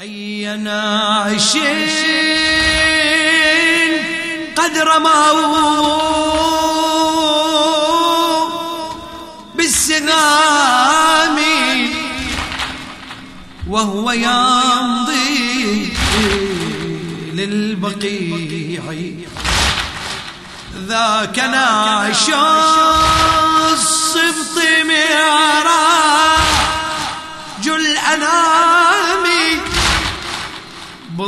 أي ناعش قد رموا بالسهام وهو يمضي للبقيع. ذاك ناعش الصبط معراج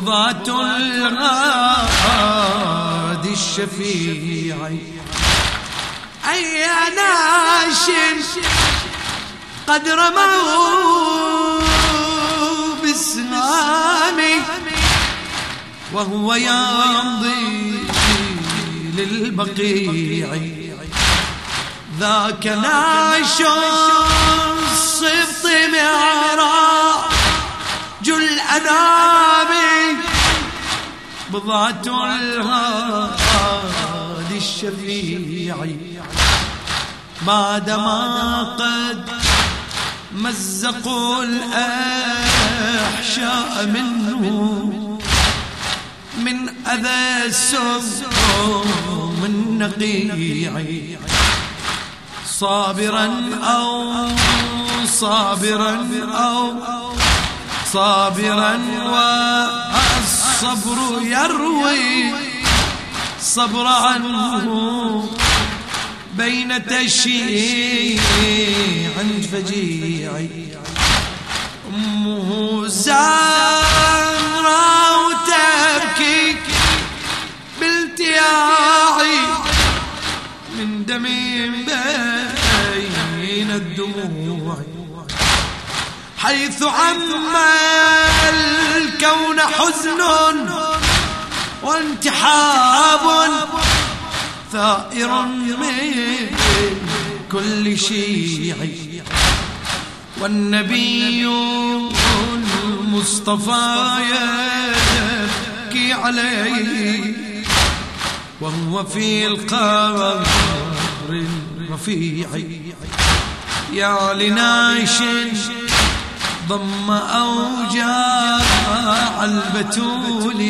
بضعة الغاد الشفيع. أي ناش قد رموا بالسهام وهو يمضي للبقيع. ذاك ناش الصبط معراج الأنام بضعة الهادي الشفيع. بعدما قد مزقوا الأحشاء منه من أذى السم النقيع صابرا أو صابرا أو صابرا والصبر يروي. صبر عنه بين تشييع فجيع. أمه زهرة حيث عم الكون حزن وانتحاب ثائر من كل شيع والنبي المصطفى يبكي عليه وهو في القبر الرفيع يا لناش ضم أوجاع البتول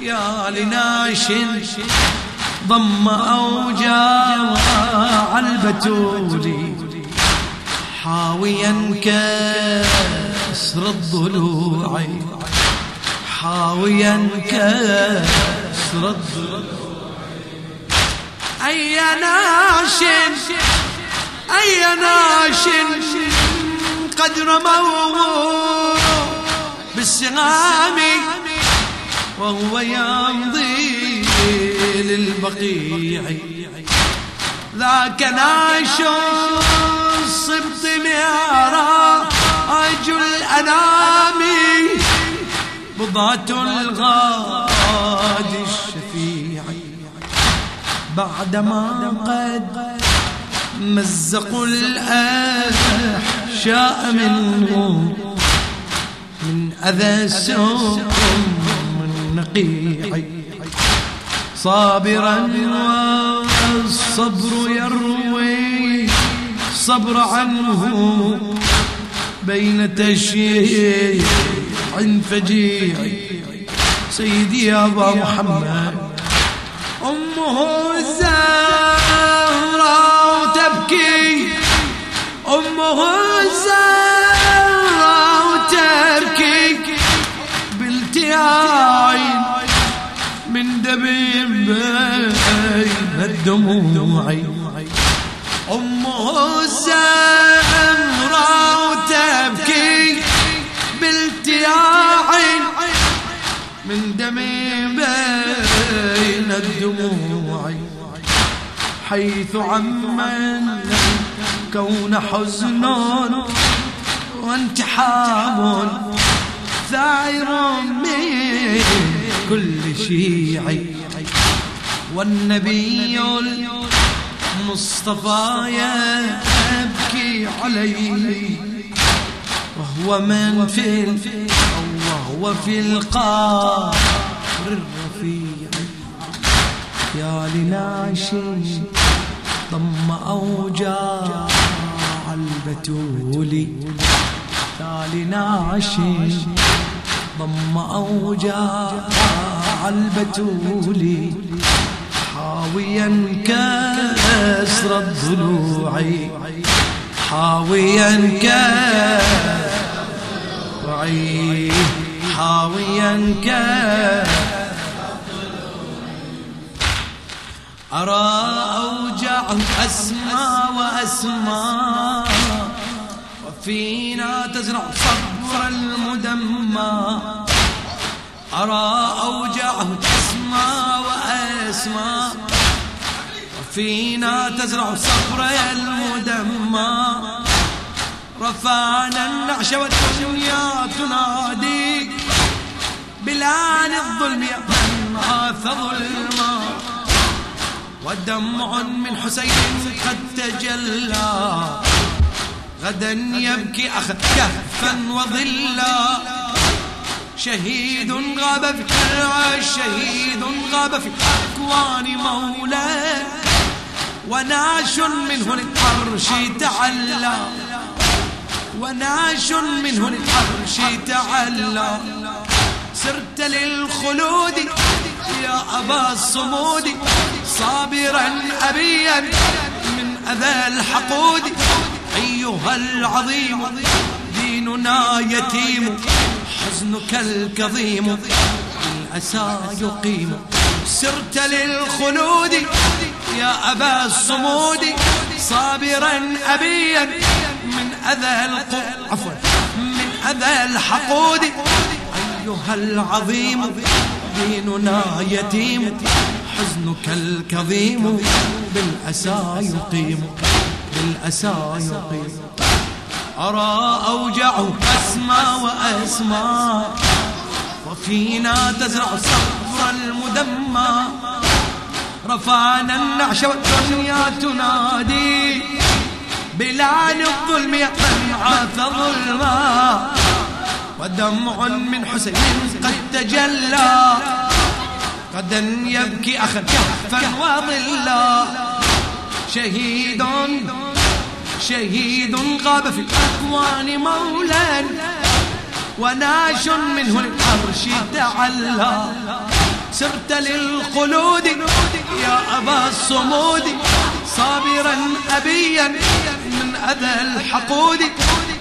يا لناش ضم أوجاع البتول حاويا كسر الضلوع. حاويا كسر الضلوع. أي ناش أي ناش. قد رموا بالسهام وهو يمضي للبقيع. ذاك ناش الصبط معراج الأنام بضعة الغاد الشفيع. بعدما قد مزقوا الأحشاء منه من أذى السم النقيع صابرا والصبر يروي صبر عنه بين تشييع فجيع سيدي يا أبا محمد أمه الزهراء تبكي أمه الزهراء تبكي بالتياع من دبيب بين الدموع. أمه الزهراء تبكي بالتياع من دم بين الدموع. حيث عم كون حزن وانتحاب ثائر من كل شيع. والنبي المصطفى يبكي عليه وهو من في وهو في القار الرفيع. يا لناشي ضم أوجاع البتول تالي ناشي ضم أوجاع البتولي حاويا كسر الضلوع. حاويا كسر حاويا كسر أرى أوجع أسمى وأسمى وفينا تزرع صبر المدمى. أرى أوجع أسمى وأسمى وفينا تزرع صبر المدمى. رفعنا النعش والدنيا تنادي بلان الظلم من آث ظلما. ودمع من حسين قد تجلى. غدا يبكي أخ كهفا وظلا. شهيد غاب في شهيد غاب في أكوان مولاه وناش منه للعرش تعلى. وناش منه للعرش تعلى. سرت للخلود يا أبا الصمود. صابرا أبيا من أذى الحقود. أيها العظيم ديننا يتيم حزنك الكظيم الأسى يقيم. سرت للخلود يا أبا الصمود صابرا أبيا من أذى عفوا من أذى الحقود. أيها العظيم ديننا يتيم حزنك الكظيم بالأسى يقيم بالأسى يقيم. أرى أوجع أسمى وأسمى وفينا تزرع صفر المدمى. رفعنا النعش والدنيا تنادي بلعن الظلم يقنعث ظلما ودمع من حسين قد تجلى. غدا يبكي أخا. كهفا وظلا. شهيد شهيد غاب في الأكوان مولا. وناش منه العرش تعلى. سرت للخلود يا أبا الصمود. صابرا أبيا من أذى الحقود.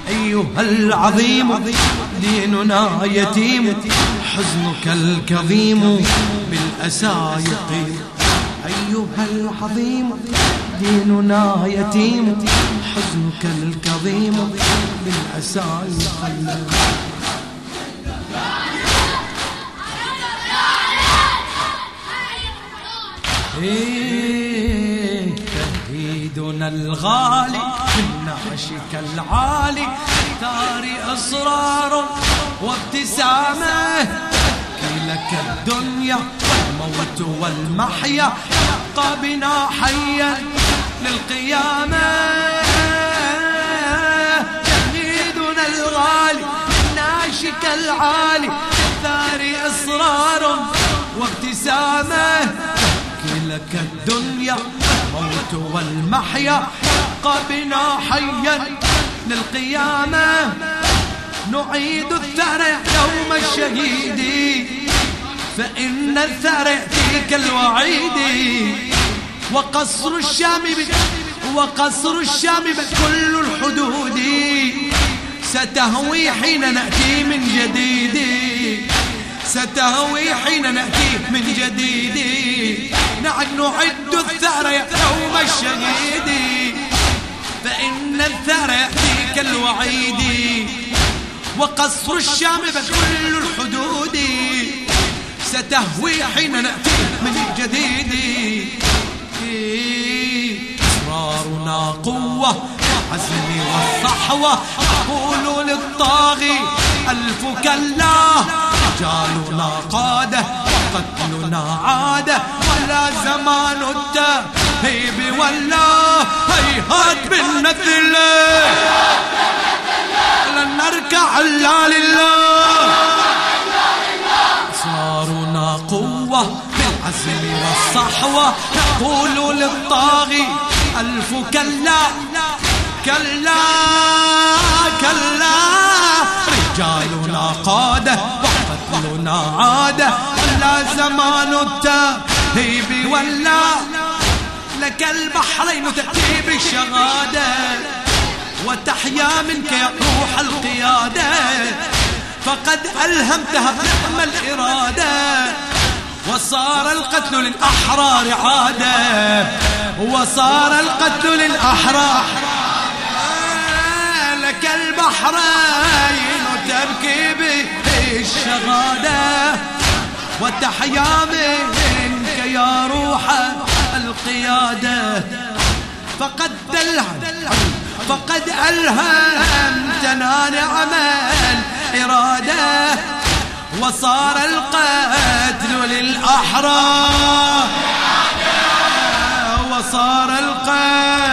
أيها العظيم ديننا يتيم. حزنك الكظيم بالأسى يقيم أيها العظيم ديننا يتيم. حزنك الكظيم بالأسى يقيم إيه تهيدنا الغالي من نعشك العالي. ثار إصرار وابتسامة. لك الدنيا والموت والمحيا يبقى بنا حيا للقيامة. شهيدنا الغالي ناشك العالي الثار إصرار وابتسامة. لك الدنيا الموت والمحيا يبقى بنا حيا للقيامة. نعيد الثار يوم الشهيد. فإن الثار يأتيك الوعيد وقصر الشام وقصر الشام كل الحدود ستهوي حين نأتي من جديد. ستهوي حين نأتي من جديد. نعد نعد الثار يوم الشهيد. فإن الثار يأتيك الوعيد وقصر الشام كل الحدود. ستهوي حين نأتي من جديد. إصرارنا قوة العزم والصحوة. أقول للطاغي ألف كلا. رجالنا قادة وقتلنا عادة ولا زمان التهيب ولا هيهات بالنذل لن نركع إلا لله. بالعزم والصحوة نقول للطاغي ألف كلا كلا كلا. رجالنا قادة وقتلنا عادة ولا زمان التهيب ولا. لك البحرين تأتي بالشهادة وتحيا منك يا روح القيادة. فقد ألهمتها بنعم الإرادة. وصار القتل للأحرار عادة. وصار القتل للأحرار لك البحرين تبكي بالشهادة وتحيا منك يا روح القيادة. فقد دلها فقد ألهمتنا نعم الإرادة وصار القتل للأحرار. وصار القتل